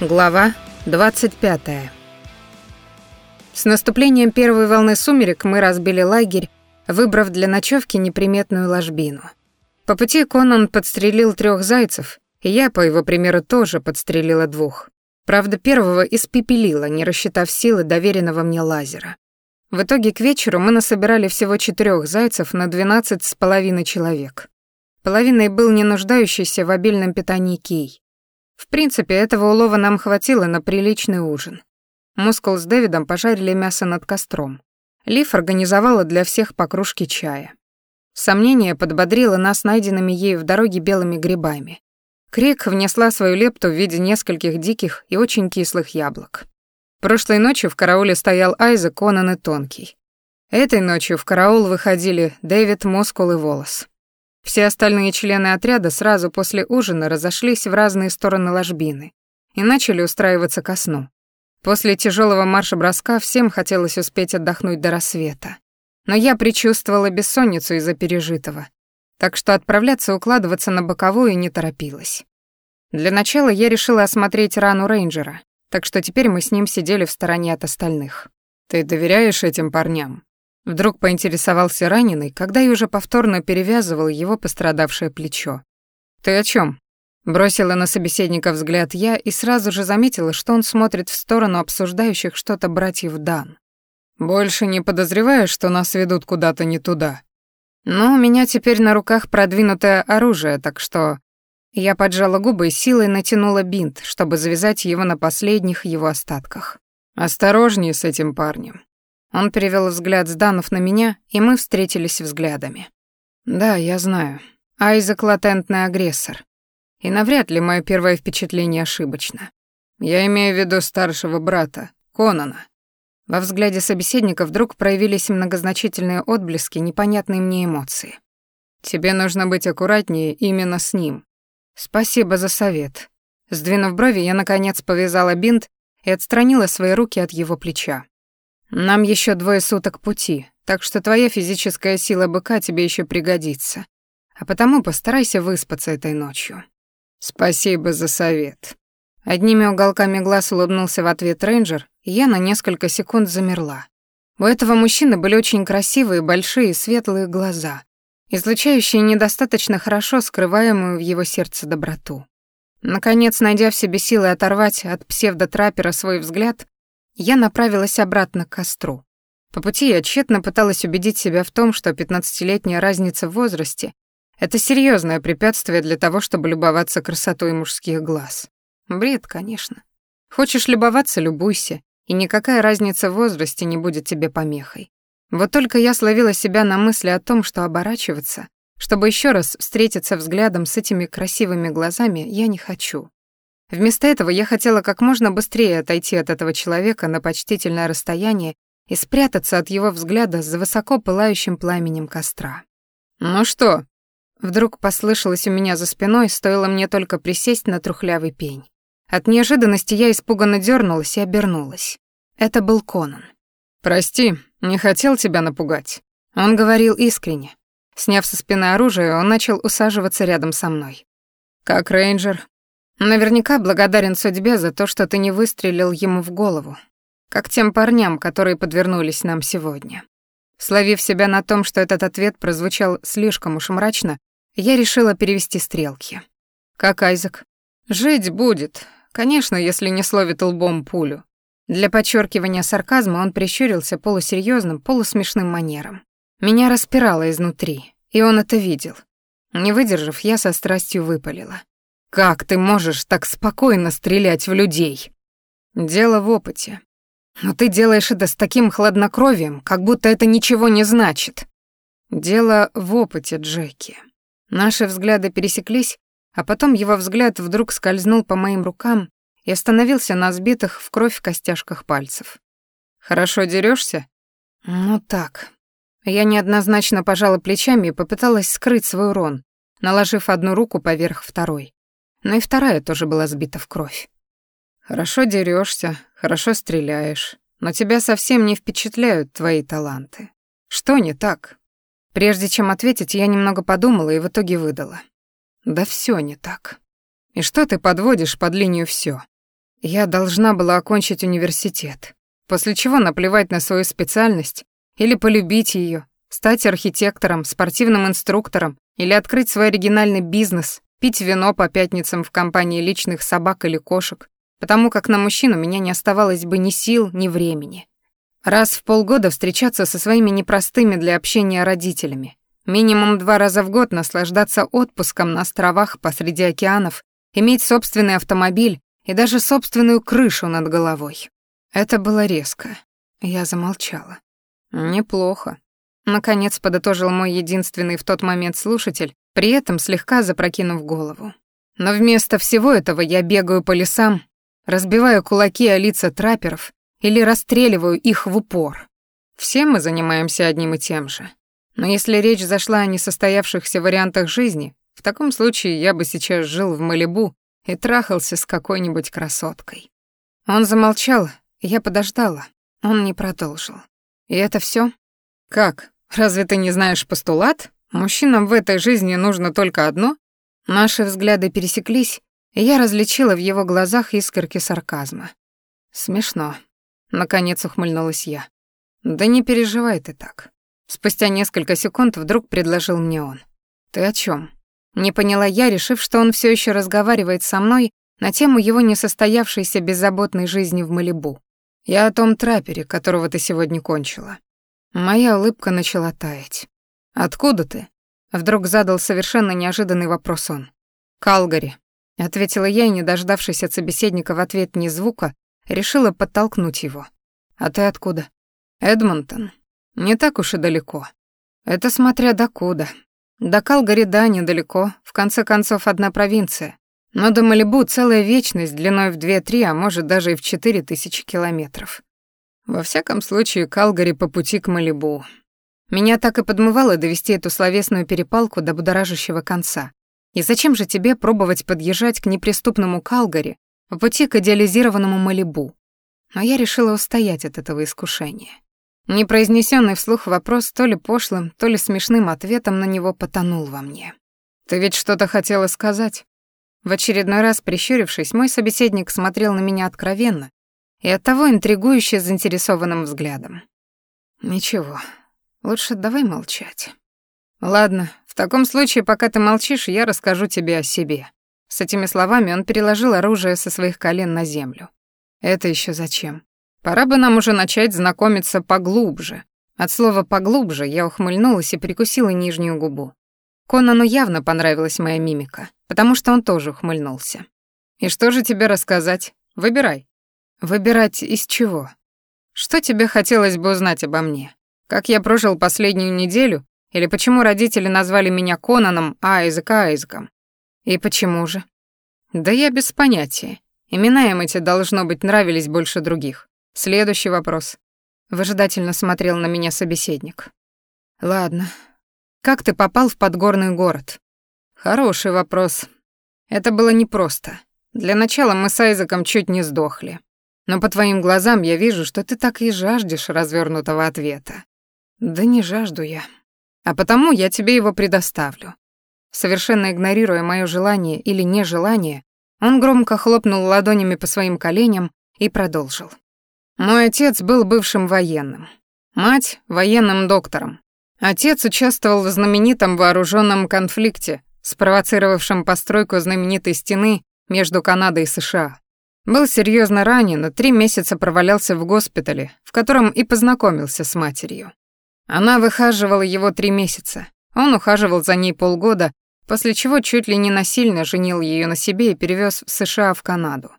Глава 25. С наступлением первой волны сумерек мы разбили лагерь, выбрав для ночевки неприметную ложбину. По пути Конан подстрелил трех зайцев, и я, по его примеру, тоже подстрелила двух. Правда, первого испепелила, не рассчитав силы доверенного мне лазера. В итоге к вечеру мы насобирали всего четырех зайцев на двенадцать с половиной человек. Половиной был не нуждающийся в обильном питании кей. В принципе, этого улова нам хватило на приличный ужин. Мускул с Дэвидом пожарили мясо над костром. Лив организовала для всех по кружке чая. Сомнение подбодрило нас найденными ею в дороге белыми грибами. Крик внесла свою лепту в виде нескольких диких и очень кислых яблок. Прошлой ночью в карауле стоял Айзек, Конан и Тонкий. Этой ночью в караул выходили Дэвид, Мускул и Волос. Все остальные члены отряда сразу после ужина разошлись в разные стороны ложбины и начали устраиваться ко сну. После тяжелого марша-броска всем хотелось успеть отдохнуть до рассвета. Но я предчувствовала бессонницу из-за пережитого, так что отправляться укладываться на боковую не торопилась. Для начала я решила осмотреть рану рейнджера, так что теперь мы с ним сидели в стороне от остальных. «Ты доверяешь этим парням?» Вдруг поинтересовался раненый, когда я уже повторно перевязывал его пострадавшее плечо. «Ты о чем? Бросила на собеседника взгляд я и сразу же заметила, что он смотрит в сторону обсуждающих что-то братьев Дан. «Больше не подозреваешь, что нас ведут куда-то не туда?» «Ну, у меня теперь на руках продвинутое оружие, так что...» Я поджала губы и силой натянула бинт, чтобы завязать его на последних его остатках. «Осторожнее с этим парнем. Он перевел взгляд с Данов на меня, и мы встретились взглядами. Да, я знаю. Айзек — латентный агрессор. И навряд ли мое первое впечатление ошибочно. Я имею в виду старшего брата, Конана. Во взгляде собеседника вдруг проявились многозначительные отблески непонятные мне эмоции. Тебе нужно быть аккуратнее именно с ним. Спасибо за совет. Сдвинув брови, я наконец повязала бинт и отстранила свои руки от его плеча. Нам еще двое суток пути, так что твоя физическая сила быка тебе еще пригодится. А потому постарайся выспаться этой ночью. Спасибо за совет. Одними уголками глаз улыбнулся в ответ рейнджер, и я на несколько секунд замерла. У этого мужчины были очень красивые, большие, светлые глаза, излучающие недостаточно хорошо скрываемую в его сердце доброту. Наконец, найдя в себе силы оторвать от псевдотрапера свой взгляд, я направилась обратно к костру. По пути я тщетно пыталась убедить себя в том, что пятнадцатилетняя разница в возрасте — это серьезное препятствие для того, чтобы любоваться красотой мужских глаз. Бред, конечно. Хочешь любоваться — любуйся, и никакая разница в возрасте не будет тебе помехой. Вот только я словила себя на мысли о том, что оборачиваться, чтобы еще раз встретиться взглядом с этими красивыми глазами, я не хочу. Вместо этого я хотела как можно быстрее отойти от этого человека на почтительное расстояние и спрятаться от его взгляда за высоко пылающим пламенем костра. «Ну что?» Вдруг послышалось у меня за спиной, стоило мне только присесть на трухлявый пень. От неожиданности я испуганно дернулась и обернулась. Это был Конан. «Прости, не хотел тебя напугать». Он говорил искренне. Сняв со спины оружие, он начал усаживаться рядом со мной. «Как рейнджер?» Наверняка благодарен судьбе за то, что ты не выстрелил ему в голову, как тем парням, которые подвернулись нам сегодня. Словив себя на том, что этот ответ прозвучал слишком уж мрачно, я решила перевести стрелки. Как Айзек? Жить будет, конечно, если не словит лбом пулю. Для подчеркивания сарказма он прищурился полусерьезным, полусмешным манером. Меня распирало изнутри, и он это видел. Не выдержав, я со страстью выпалила. Как ты можешь так спокойно стрелять в людей? Дело в опыте. Но ты делаешь это с таким хладнокровием, как будто это ничего не значит. Дело в опыте, Джеки. Наши взгляды пересеклись, а потом его взгляд вдруг скользнул по моим рукам и остановился на сбитых в кровь костяшках пальцев. Хорошо дерёшься? Ну так. Я неоднозначно пожала плечами и попыталась скрыть свой урон, наложив одну руку поверх второй но и вторая тоже была сбита в кровь. «Хорошо дерешься, хорошо стреляешь, но тебя совсем не впечатляют твои таланты. Что не так?» Прежде чем ответить, я немного подумала и в итоге выдала. «Да все не так. И что ты подводишь под линию все? Я должна была окончить университет, после чего наплевать на свою специальность или полюбить ее, стать архитектором, спортивным инструктором или открыть свой оригинальный бизнес, пить вино по пятницам в компании личных собак или кошек, потому как на мужчину меня не оставалось бы ни сил, ни времени. Раз в полгода встречаться со своими непростыми для общения родителями, минимум два раза в год наслаждаться отпуском на островах посреди океанов, иметь собственный автомобиль и даже собственную крышу над головой. Это было резко. Я замолчала. Неплохо. Наконец подытожил мой единственный в тот момент слушатель, при этом слегка запрокинув голову. Но вместо всего этого я бегаю по лесам, разбиваю кулаки о лица трапперов или расстреливаю их в упор. Все мы занимаемся одним и тем же. Но если речь зашла о несостоявшихся вариантах жизни, в таком случае я бы сейчас жил в Малибу и трахался с какой-нибудь красоткой. Он замолчал, я подождала. Он не продолжил. И это все? Как? Разве ты не знаешь постулат? Мужчинам в этой жизни нужно только одно? Наши взгляды пересеклись, и я различила в его глазах искорки сарказма. Смешно. Наконец ухмыльнулась я. Да не переживай ты так. Спустя несколько секунд вдруг предложил мне он. Ты о чем? Не поняла я, решив, что он все еще разговаривает со мной на тему его несостоявшейся беззаботной жизни в Малибу. Я о том трапере, которого ты сегодня кончила. Моя улыбка начала таять. Откуда ты? Вдруг задал совершенно неожиданный вопрос он. Калгари, ответила я и, не дождавшись от собеседника в ответ ни звука, решила подтолкнуть его. А ты откуда? Эдмонтон. Не так уж и далеко. Это смотря докуда. До Калгари, да, недалеко, в конце концов, одна провинция. Но до Малибу целая вечность длиной в 2-3, а может даже и в 4 тысячи километров. Во всяком случае, Калгари по пути к Малибу. Меня так и подмывало довести эту словесную перепалку до будоражащего конца. И зачем же тебе пробовать подъезжать к неприступному Калгари по пути к идеализированному Малибу? Но я решила устоять от этого искушения. Непроизнесенный вслух вопрос то ли пошлым, то ли смешным ответом на него потонул во мне. «Ты ведь что-то хотела сказать?» В очередной раз прищурившись, мой собеседник смотрел на меня откровенно и оттого интригующе заинтересованным взглядом. «Ничего, лучше давай молчать». «Ладно, в таком случае, пока ты молчишь, я расскажу тебе о себе». С этими словами он переложил оружие со своих колен на землю. «Это еще зачем?» Пора бы нам уже начать знакомиться поглубже. От слова «поглубже» я ухмыльнулась и прикусила нижнюю губу. Конану явно понравилась моя мимика, потому что он тоже ухмыльнулся. «И что же тебе рассказать? Выбирай». «Выбирать из чего? Что тебе хотелось бы узнать обо мне? Как я прожил последнюю неделю? Или почему родители назвали меня Конаном, а Айзек Айзеком? И почему же?» «Да я без понятия. Имена им эти, должно быть, нравились больше других. Следующий вопрос. Выжидательно смотрел на меня собеседник. Ладно. Как ты попал в подгорный город? Хороший вопрос. Это было непросто. Для начала мы с Айзеком чуть не сдохли. Но по твоим глазам я вижу, что ты так и жаждешь развернутого ответа. Да не жажду я. А потому я тебе его предоставлю. Совершенно игнорируя моё желание или нежелание, он громко хлопнул ладонями по своим коленям и продолжил. Мой отец был бывшим военным. Мать — военным доктором. Отец участвовал в знаменитом вооруженном конфликте, спровоцировавшем постройку знаменитой стены между Канадой и США. Был серьезно ранен и три месяца провалялся в госпитале, в котором и познакомился с матерью. Она выхаживала его три месяца. Он ухаживал за ней полгода, после чего чуть ли не насильно женил ее на себе и перевез в США в Канаду.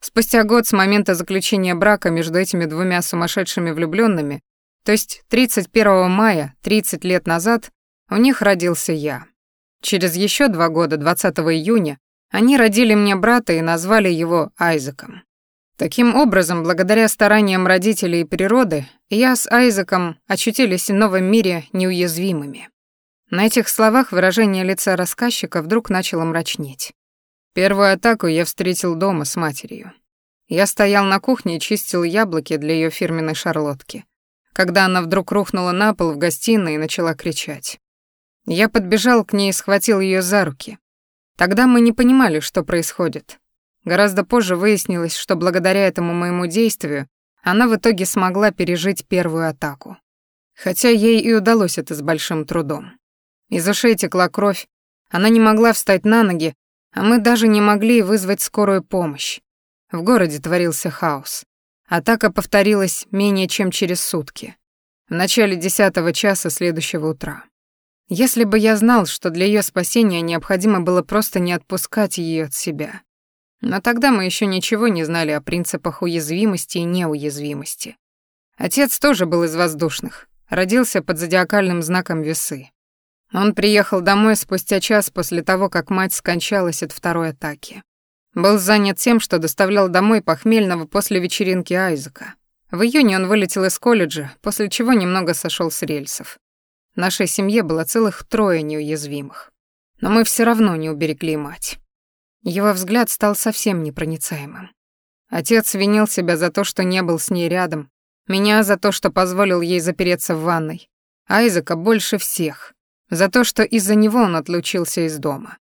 Спустя год с момента заключения брака между этими двумя сумасшедшими влюбленными, то есть 31 мая, 30 лет назад, у них родился я. Через еще два года, 20 июня, они родили мне брата и назвали его Айзеком. Таким образом, благодаря стараниям родителей и природы, я с Айзеком очутились в новом мире неуязвимыми. На этих словах выражение лица рассказчика вдруг начало мрачнеть. Первую атаку я встретил дома с матерью. Я стоял на кухне и чистил яблоки для ее фирменной шарлотки, когда она вдруг рухнула на пол в гостиной и начала кричать. Я подбежал к ней и схватил ее за руки. Тогда мы не понимали, что происходит. Гораздо позже выяснилось, что благодаря этому моему действию она в итоге смогла пережить первую атаку. Хотя ей и удалось это с большим трудом. Из ушей текла кровь, она не могла встать на ноги, а мы даже не могли вызвать скорую помощь. В городе творился хаос. Атака повторилась менее чем через сутки. В начале десятого часа следующего утра. Если бы я знал, что для ее спасения необходимо было просто не отпускать ее от себя. Но тогда мы еще ничего не знали о принципах уязвимости и неуязвимости. Отец тоже был из воздушных, родился под зодиакальным знаком весы. Он приехал домой спустя час после того, как мать скончалась от второй атаки. Был занят тем, что доставлял домой похмельного после вечеринки Айзека. В июне он вылетел из колледжа, после чего немного сошел с рельсов. В нашей семье было целых трое неуязвимых. Но мы все равно не уберегли мать. Его взгляд стал совсем непроницаемым. Отец винил себя за то, что не был с ней рядом, меня за то, что позволил ей запереться в ванной, Айзека больше всех, за то, что из-за него он отлучился из дома.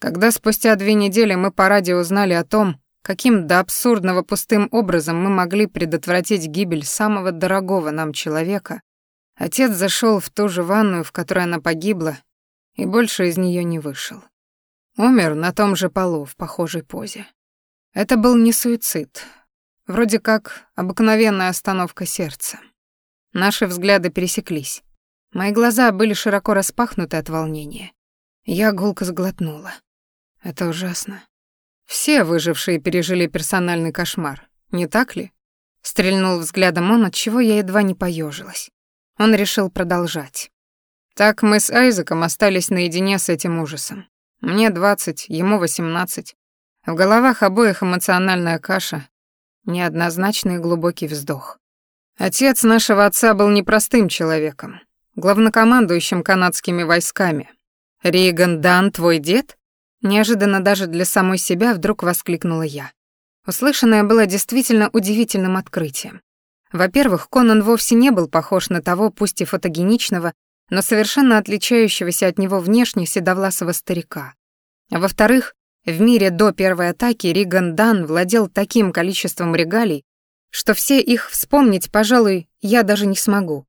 Когда спустя две недели мы по радио узнали о том, каким до абсурдного пустым образом мы могли предотвратить гибель самого дорогого нам человека, отец зашел в ту же ванную, в которой она погибла, и больше из нее не вышел. Умер на том же полу в похожей позе. Это был не суицид, вроде как обыкновенная остановка сердца. Наши взгляды пересеклись. Мои глаза были широко распахнуты от волнения. Я гулко сглотнула. Это ужасно. Все выжившие пережили персональный кошмар, не так ли? Стрельнул взглядом он, от чего я едва не поежилась. Он решил продолжать. Так мы с Айзеком остались наедине с этим ужасом. Мне двадцать, ему восемнадцать. В головах обоих эмоциональная каша, неоднозначный глубокий вздох. Отец нашего отца был непростым человеком, главнокомандующим канадскими войсками. Риган Дан твой дед? Неожиданно даже для самой себя вдруг воскликнула я. Услышанное было действительно удивительным открытием. Во-первых, Конан вовсе не был похож на того, пусть и фотогеничного, но совершенно отличающегося от него внешне седовласого старика. Во-вторых, в мире до первой атаки Риган Дан владел таким количеством регалий, что все их вспомнить, пожалуй, я даже не смогу.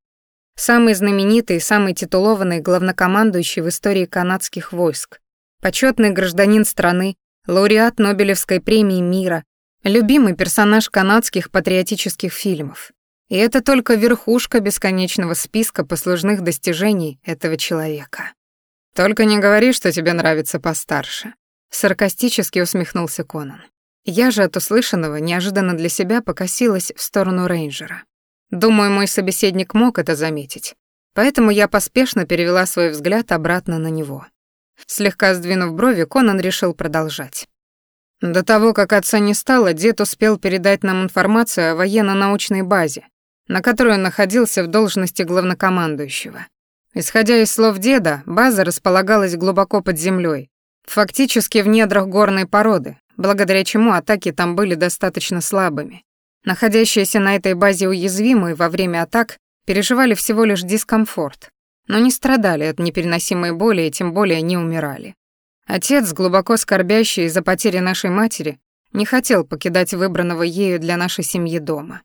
Самый знаменитый, самый титулованный главнокомандующий в истории канадских войск, почетный гражданин страны, лауреат Нобелевской премии мира, любимый персонаж канадских патриотических фильмов. И это только верхушка бесконечного списка послужных достижений этого человека. «Только не говори, что тебе нравится постарше», — саркастически усмехнулся Конан. Я же от услышанного неожиданно для себя покосилась в сторону рейнджера. Думаю, мой собеседник мог это заметить, поэтому я поспешно перевела свой взгляд обратно на него. Слегка сдвинув брови, Конан решил продолжать. До того, как отца не стало, дед успел передать нам информацию о военно-научной базе, на которой он находился в должности главнокомандующего. Исходя из слов деда, база располагалась глубоко под землей, фактически в недрах горной породы, благодаря чему атаки там были достаточно слабыми. Находящиеся на этой базе уязвимые во время атак переживали всего лишь дискомфорт, но не страдали от непереносимой боли и тем более не умирали. Отец, глубоко скорбящий из-за потери нашей матери, не хотел покидать выбранного ею для нашей семьи дома.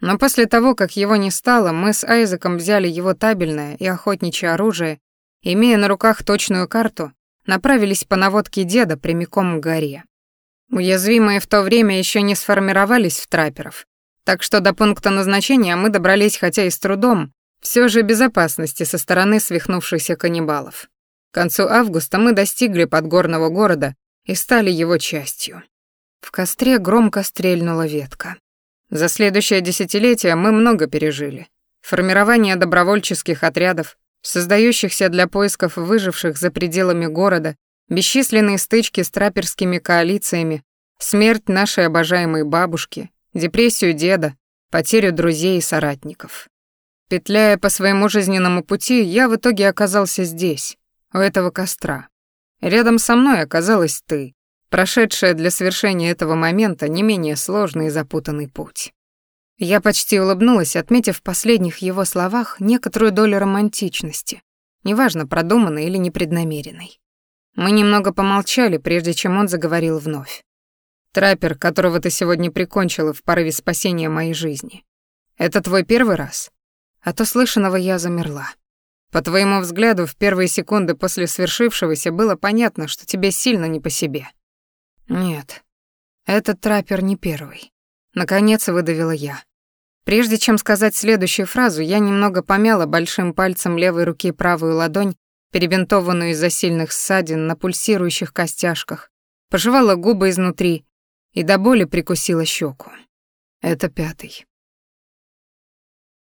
Но после того, как его не стало, мы с Айзеком взяли его табельное и охотничье оружие, имея на руках точную карту, направились по наводке деда прямиком к горе. Уязвимые в то время еще не сформировались в трапперов, так что до пункта назначения мы добрались хотя и с трудом, все же безопасности со стороны свихнувшихся каннибалов. К концу августа мы достигли подгорного города и стали его частью. В костре громко стрельнула ветка. За следующее десятилетие мы много пережили. Формирование добровольческих отрядов, создающихся для поисков выживших за пределами города, бесчисленные стычки с траперскими коалициями, смерть нашей обожаемой бабушки, депрессию деда, потерю друзей и соратников. Петляя по своему жизненному пути, я в итоге оказался здесь, у этого костра. Рядом со мной оказалась ты, прошедшая для совершения этого момента не менее сложный и запутанный путь. Я почти улыбнулась, отметив в последних его словах некоторую долю романтичности, неважно, продуманной или непреднамеренной. Мы немного помолчали, прежде чем он заговорил вновь. Траппер, которого ты сегодня прикончила в порыве спасения моей жизни. Это твой первый раз? От услышанного я замерла. По твоему взгляду, в первые секунды после свершившегося было понятно, что тебе сильно не по себе. Нет, этот траппер не первый. Наконец выдавила я. Прежде чем сказать следующую фразу, я немного помяла большим пальцем левой руки правую ладонь, перебинтованную из-за сильных ссадин на пульсирующих костяшках, пожевала губы изнутри и до боли прикусила щеку. Это пятый.